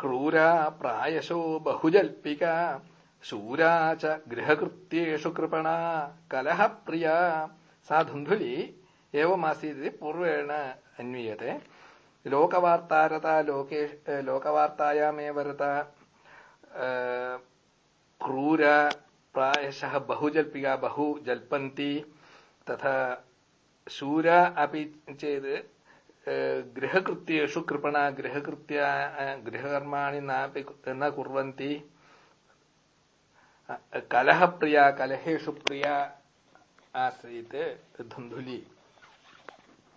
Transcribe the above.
क्रूरा प्रायशो बहुजल्पिका शूरा च गृहकृत्येषु कृपणा कलहप्रिया सा धुन्धुली एवमासीत् इति पूर्वेण अन्वीयते लोकवार्तारता लोके लोकवार्तायामेव रता क्रूर प्रायशः बहुजल्पिका बहु जल्पन्ति तथा शूरा अपि चेत् गृहकृत्येषु कृपणा गृहकृत्या गृहकर्माणि नापि न कुर्वन्ति कलहप्रिया कलहेषु प्रिया आसीत् धुन्धुली